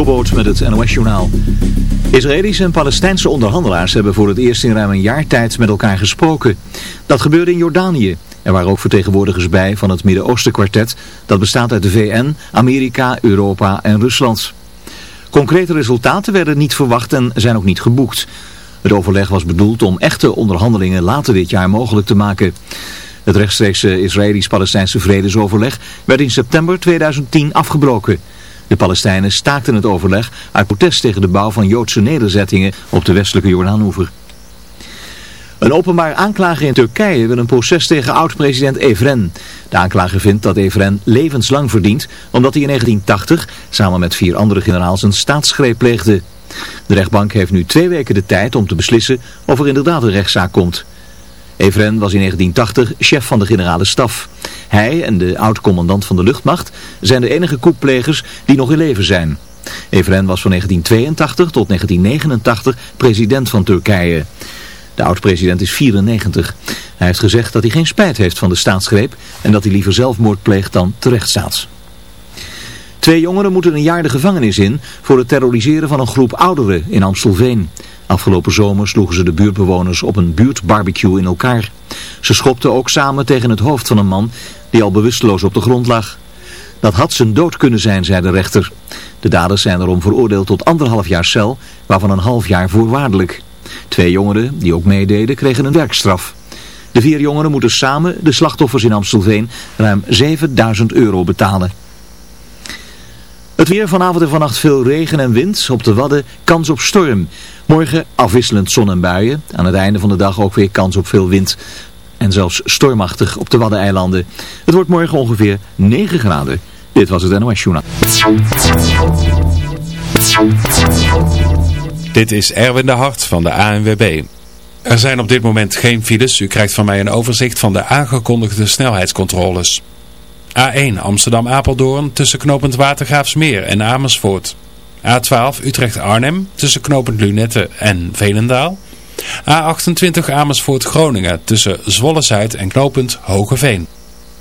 Jobboot met het NOS-journaal. Israëlische en Palestijnse onderhandelaars hebben voor het eerst in ruim een jaar tijd met elkaar gesproken. Dat gebeurde in Jordanië. Er waren ook vertegenwoordigers bij van het Midden-Oosten kwartet. Dat bestaat uit de VN, Amerika, Europa en Rusland. Concrete resultaten werden niet verwacht en zijn ook niet geboekt. Het overleg was bedoeld om echte onderhandelingen later dit jaar mogelijk te maken. Het rechtstreekse Israëlisch-Palestijnse vredesoverleg werd in september 2010 afgebroken. De Palestijnen staakten het overleg uit protest tegen de bouw van Joodse nederzettingen op de westelijke Jordaanoever. Een openbaar aanklager in Turkije wil een proces tegen oud-president Evren. De aanklager vindt dat Evren levenslang verdient omdat hij in 1980 samen met vier andere generaals een staatsgreep pleegde. De rechtbank heeft nu twee weken de tijd om te beslissen of er inderdaad een rechtszaak komt. Evren was in 1980 chef van de generale staf. Hij en de oud-commandant van de luchtmacht zijn de enige koeplegers die nog in leven zijn. Evren was van 1982 tot 1989 president van Turkije. De oud-president is 94. Hij heeft gezegd dat hij geen spijt heeft van de staatsgreep en dat hij liever zelfmoord pleegt dan terechtstaat. Twee jongeren moeten een jaar de gevangenis in voor het terroriseren van een groep ouderen in Amstelveen. Afgelopen zomer sloegen ze de buurtbewoners op een buurtbarbecue in elkaar. Ze schopten ook samen tegen het hoofd van een man die al bewusteloos op de grond lag. Dat had zijn dood kunnen zijn, zei de rechter. De daders zijn erom veroordeeld tot anderhalf jaar cel, waarvan een half jaar voorwaardelijk. Twee jongeren, die ook meededen, kregen een werkstraf. De vier jongeren moeten samen de slachtoffers in Amstelveen ruim 7000 euro betalen. Het weer vanavond en vannacht veel regen en wind. Op de Wadden kans op storm. Morgen afwisselend zon en buien. Aan het einde van de dag ook weer kans op veel wind. En zelfs stormachtig op de Waddeneilanden. Het wordt morgen ongeveer 9 graden. Dit was het NOS Journaal. Dit is Erwin de Hart van de ANWB. Er zijn op dit moment geen files. U krijgt van mij een overzicht van de aangekondigde snelheidscontroles. A1 Amsterdam-Apeldoorn tussen knooppunt Watergraafsmeer en Amersfoort. A12 Utrecht-Arnhem tussen knooppunt Lunette en Velendaal. A28 Amersfoort-Groningen tussen Zwolle-Zuid en knooppunt Hogeveen.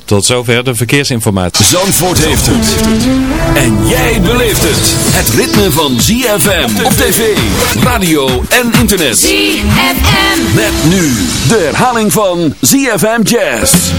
Tot zover de verkeersinformatie. Zandvoort heeft het. En jij beleeft het. Het ritme van ZFM op tv, radio en internet. ZFM. Met nu de herhaling van ZFM Jazz.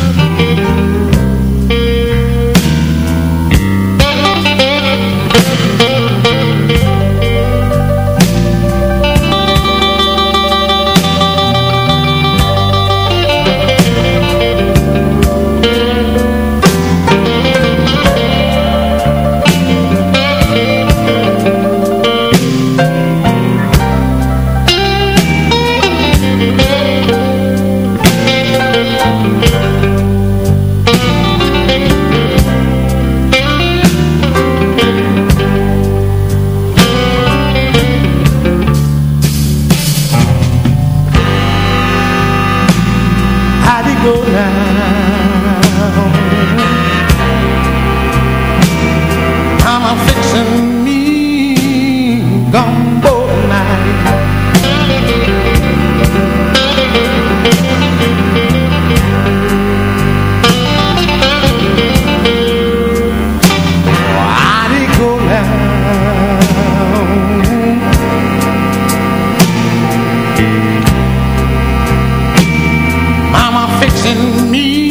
Mama fixing me.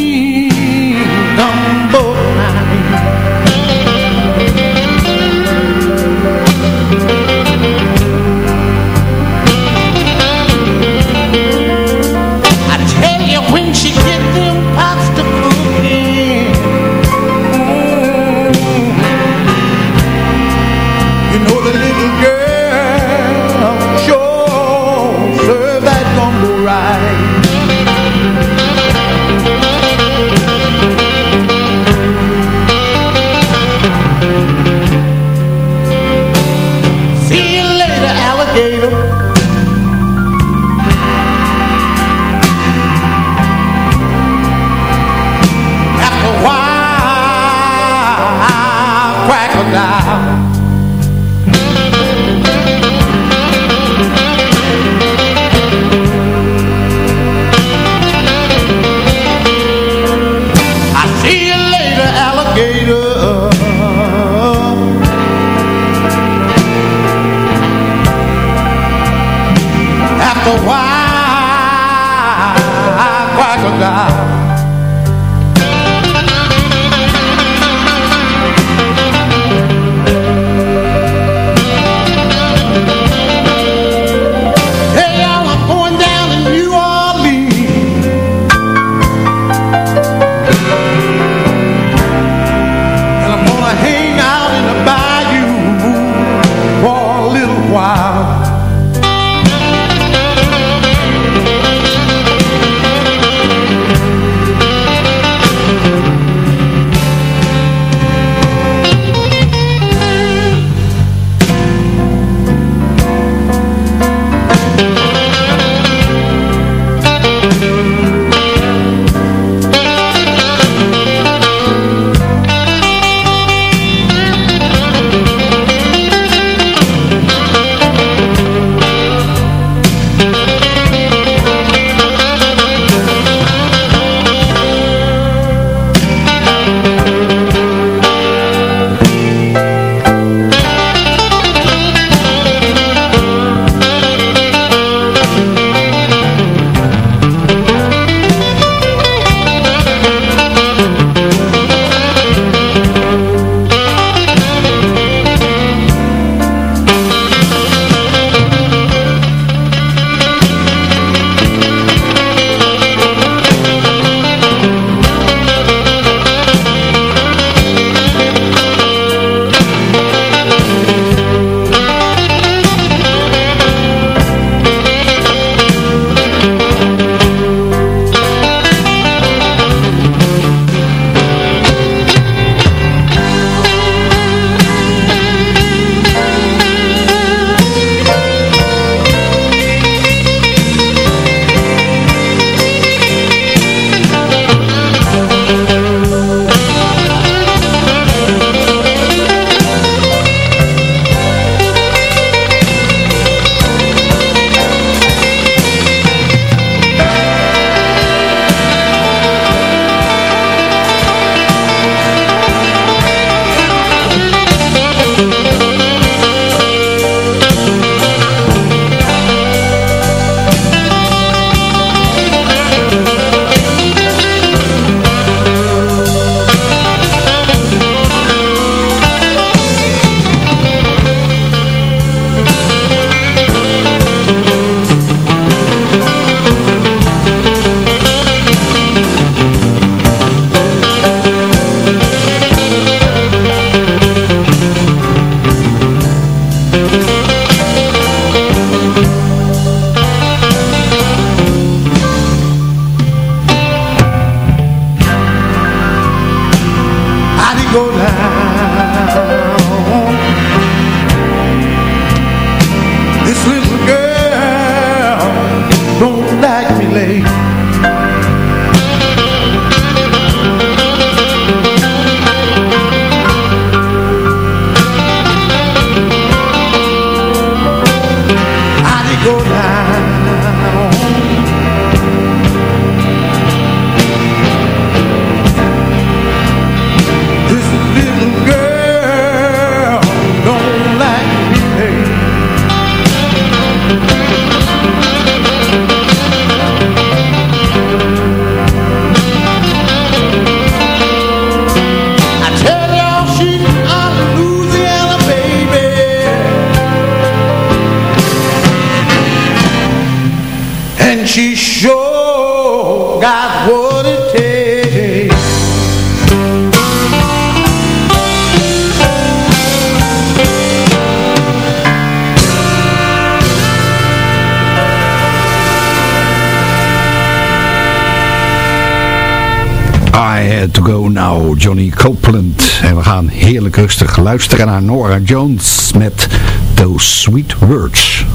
Johnny Copeland. En we gaan heerlijk rustig luisteren naar Nora Jones met Those Sweet Words.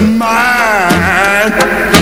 Mine.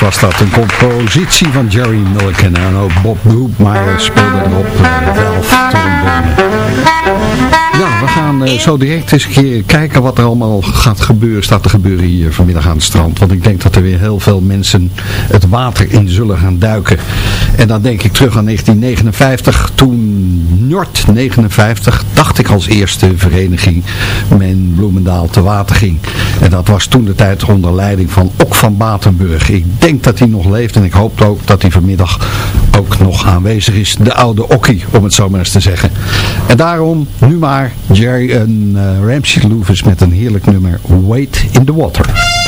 Was dat. Een compositie van Jerry Mulligan. En ook Bob Brookmeyer speelde erop. Velf trombone. We gaan uh, zo direct eens een keer kijken wat er allemaal gaat gebeuren, staat te gebeuren hier vanmiddag aan het strand. Want ik denk dat er weer heel veel mensen het water in zullen gaan duiken. En dan denk ik terug aan 1959, toen Nord 59, dacht ik als eerste vereniging, men Bloemendaal te water ging. En dat was toen de tijd onder leiding van Ok van Batenburg. Ik denk dat hij nog leeft en ik hoop ook dat hij vanmiddag ook nog aanwezig is. De oude Okkie, om het zo maar eens te zeggen. En daarom nu maar Jerry en uh, Ramsey Lewis met een heerlijk nummer Wait in the Water.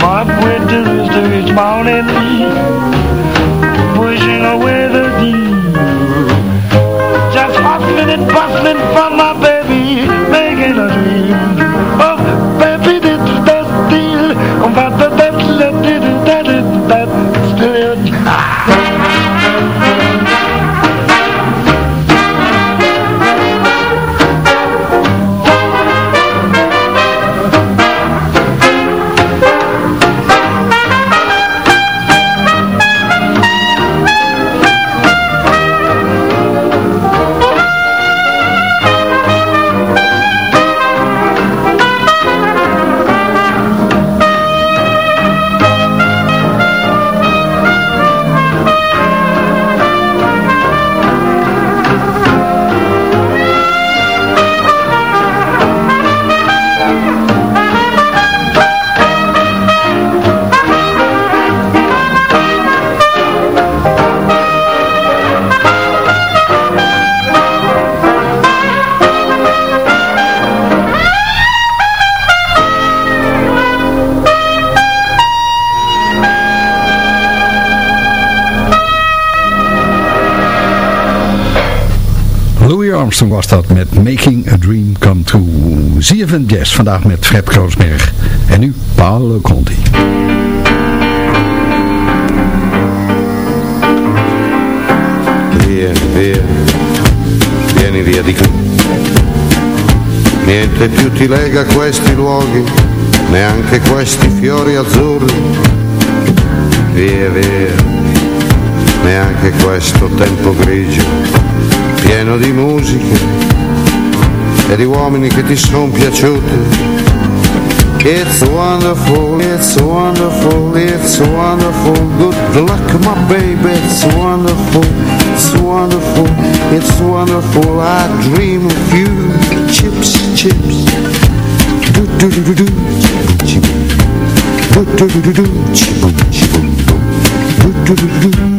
Come on. Armstrong was dat met Making a Dream Come True. ZFM Jazz vandaag met Fred Kroosberg. En nu Paolo Conti. Via, via, vieni via di qui. Niente più ti lega questi luoghi, neanche questi fiori azzurri. Via, via, neanche questo tempo grigio, pieno di musica e di uomini che ti sono piaciuti. It's wonderful, it's wonderful, it's wonderful Good luck my baby, it's wonderful, it's wonderful It's wonderful, I dream of you Chips, chips Do do do do do Do do do do do Do do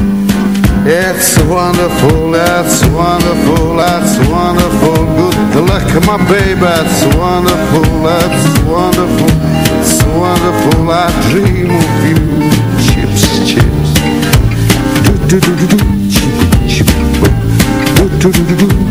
It's wonderful, it's wonderful, it's wonderful. Good luck my baby, it's wonderful, it's wonderful. It's wonderful, I dream of you. Chips, chips. Do do do do do. Chip, chip. Do do do do do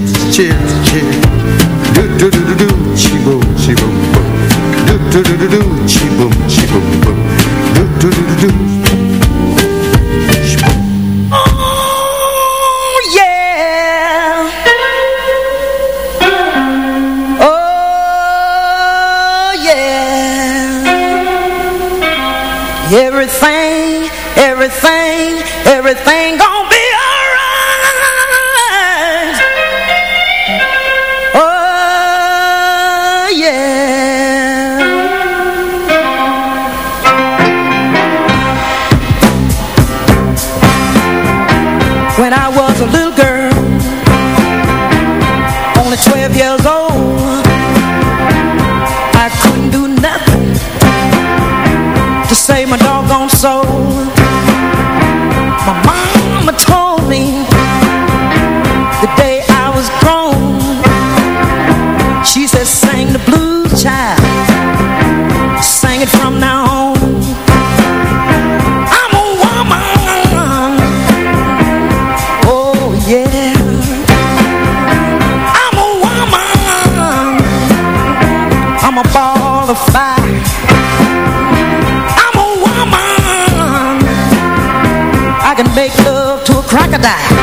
chips, chips Do do do do do, chi boom, chi boom boom Do do do do do, chi boom, chi boom boom Do do do do do crocodile.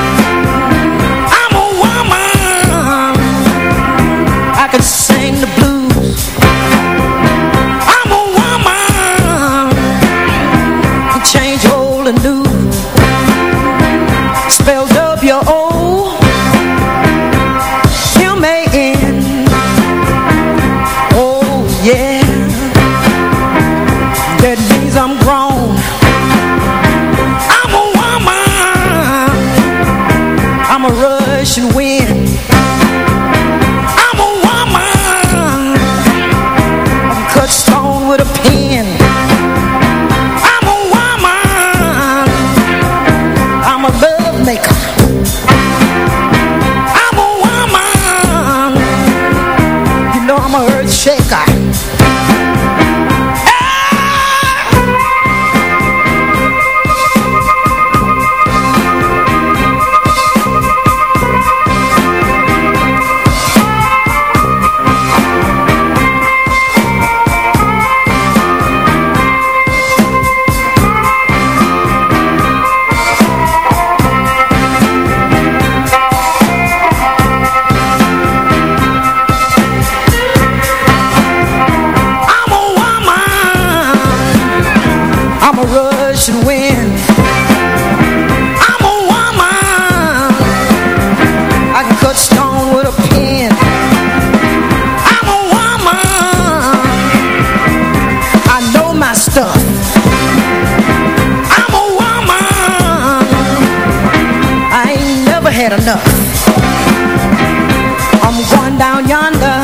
had enough. I'm going down yonder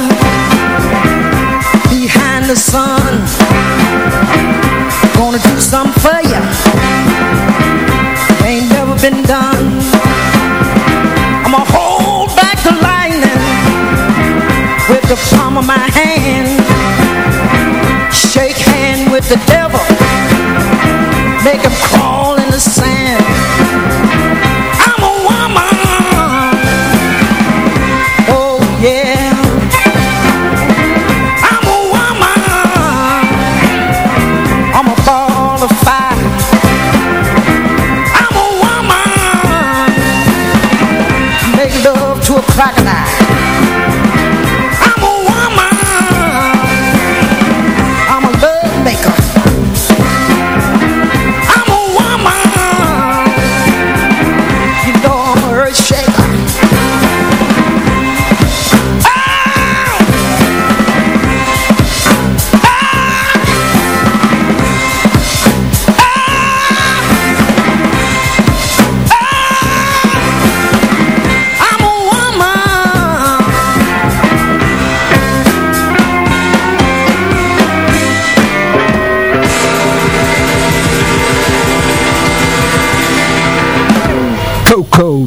behind the sun. Gonna do something for ya. Ain't never been done. I'ma hold back the lightning with the palm of my hand. Shake hand with the devil.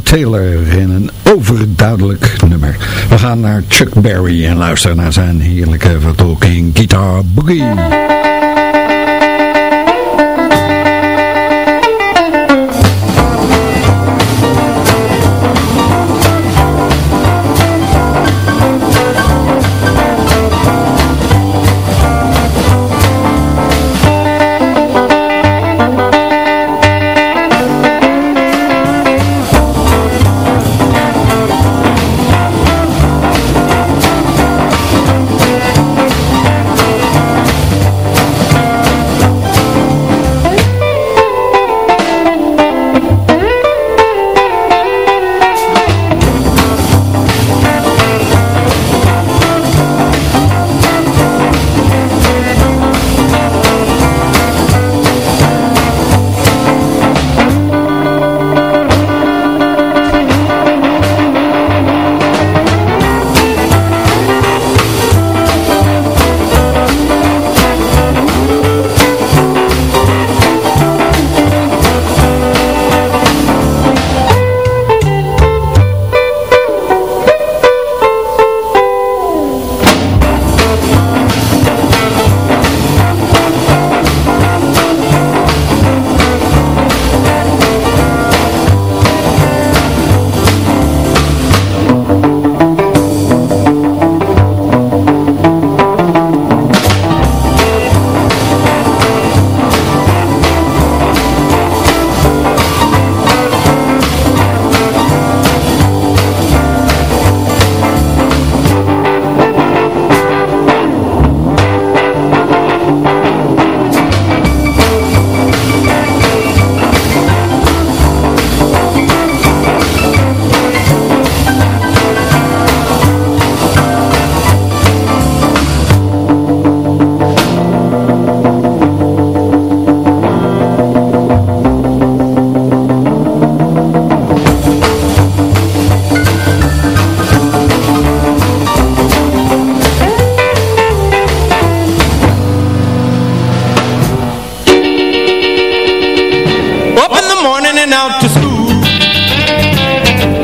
Taylor in een overduidelijk nummer. We gaan naar Chuck Berry en luisteren naar zijn heerlijke vertolking Guitar Boogie. Morning and out to school.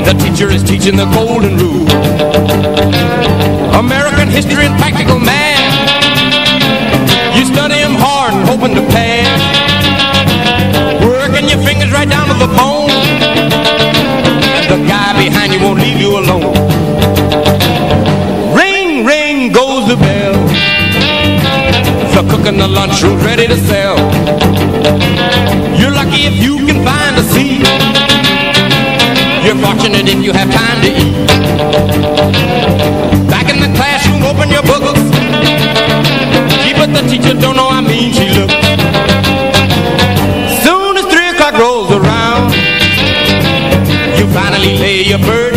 The teacher is teaching the golden rule. American history and practical math. You study them hard and hoping to pass. Working your fingers right down to the bone. The guy behind you won't leave you alone. Ring, ring goes the bell. The cook in the lunchroom's ready to sell. You're lucky if you can find a seat. You're fortunate if you have time to eat. Back in the classroom, open your books. Gee, but the teacher don't know how mean she looks. Soon as three o'clock rolls around, you finally lay your burden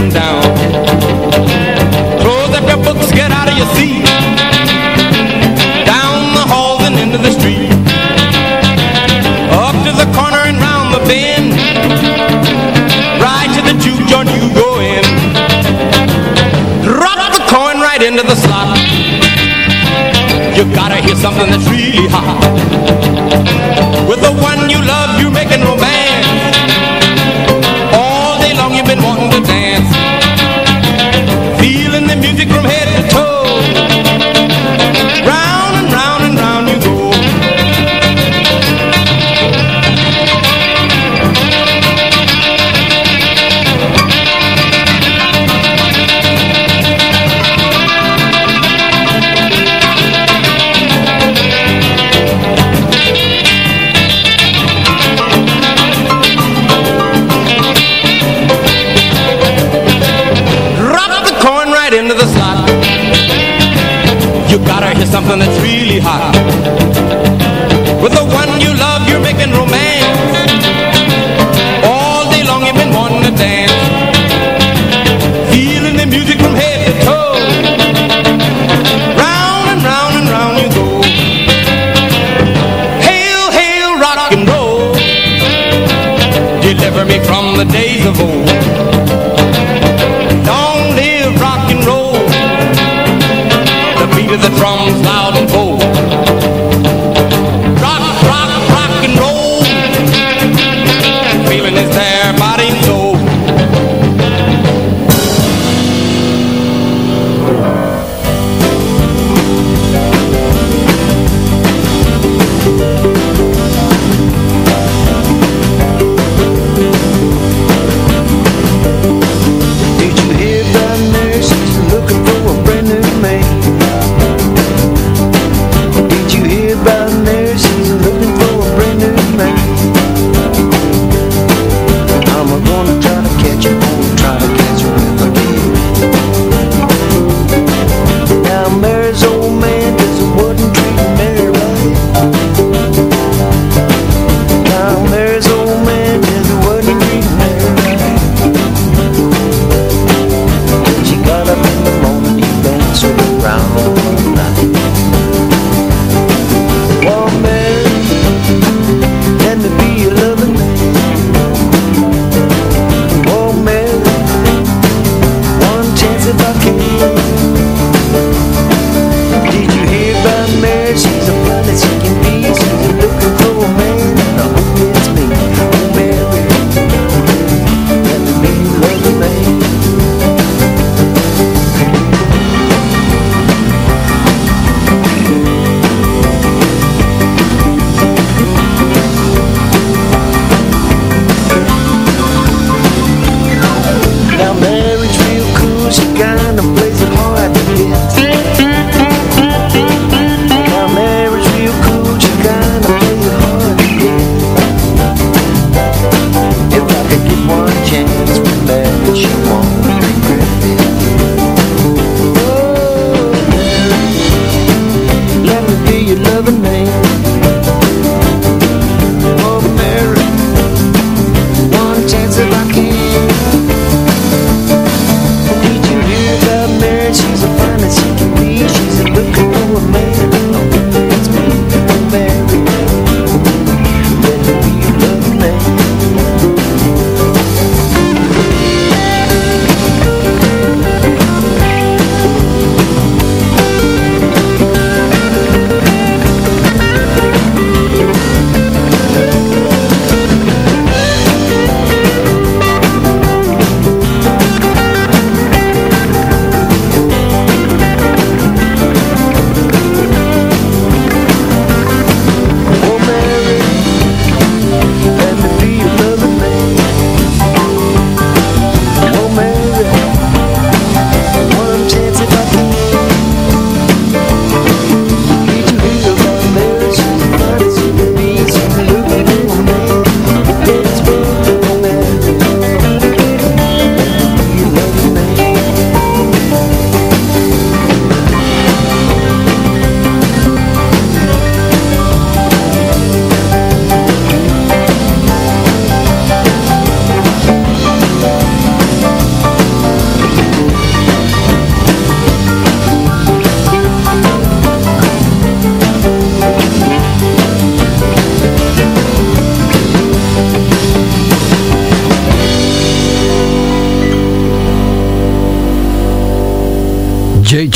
You gotta hear something that's really hot. With the one you love, you're making romance. Something that's really hot.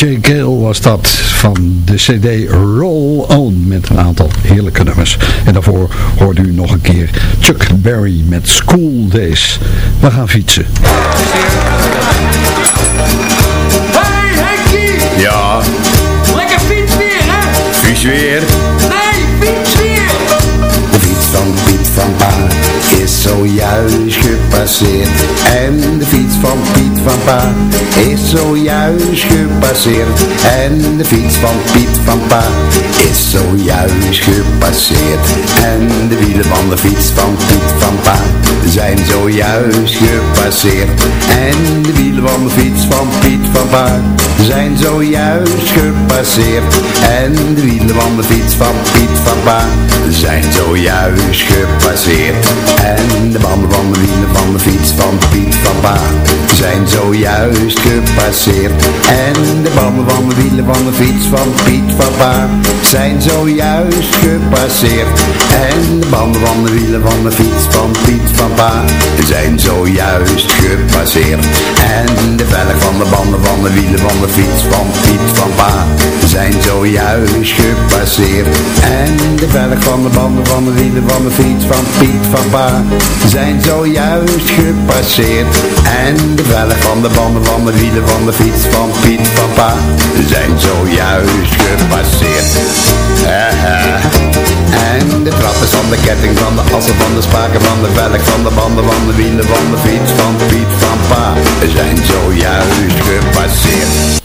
J.J. Gale was dat van de cd Roll On met een aantal heerlijke nummers. En daarvoor hoorde u nog een keer Chuck Berry met School Days. We gaan fietsen. Hey Henkie! Ja, Lekker fiets weer, hè? fiets weer. Nee, fiets weer! De fiets van Piet van Pa is zojuist En de fiets van Piet van Pa is zojuist gepasseerd. En de fiets van Piet van Pa is zojuist gepasseerd. En de wielen van de fiets van Piet van Pa zijn zojuist gepasseerd. En de wielen van de fiets van Piet van Pa zijn zojuist gepasseerd. En de wielen van de fiets van Piet van Pa zijn zojuist gepasseerd. En de banden van de wielen van de fiets van Piet van Pa zijn zojuist gepasseerd. En de banden van de wielen van de fiets van Piet van zijn zojuist gepasseerd. En de banden van de wielen van de fiets van Piet van zijn zojuist gepasseerd. En de velg van de banden van de wielen van de fiets van Piet van Pa zijn zojuist gepasseerd. En de velg van de banden van de wielen van de fiets van Piet van Pa zijn zojuist gepasseerd. En de velg van de banden van de wielen van de fiets van Piet van Pa zijn zojuist gepasseerd. De trappen van de ketting van de assen van de spaken van de velg van de banden van de wielen van de fiets van Piet van Pa zijn zojuist gepasseerd.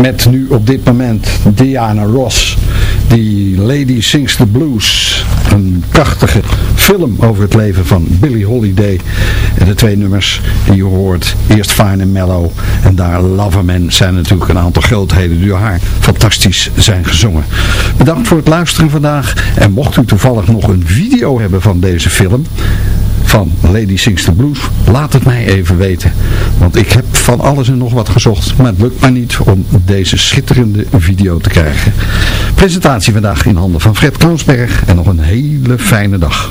Met nu op dit moment Diana Ross. Die Lady Sings the Blues. Een prachtige film over het leven van Billie Holiday. En de twee nummers die je hoort. Eerst Fine and Mellow. En daar Loverman zijn natuurlijk een aantal grootheden die door haar fantastisch zijn gezongen. Bedankt voor het luisteren vandaag. En mocht u toevallig nog een video hebben van deze film van Lady Sings the Blues, laat het mij even weten. Want ik heb van alles en nog wat gezocht, maar het lukt mij niet om deze schitterende video te krijgen. Presentatie vandaag in handen van Fred Kroonsberg en nog een hele fijne dag.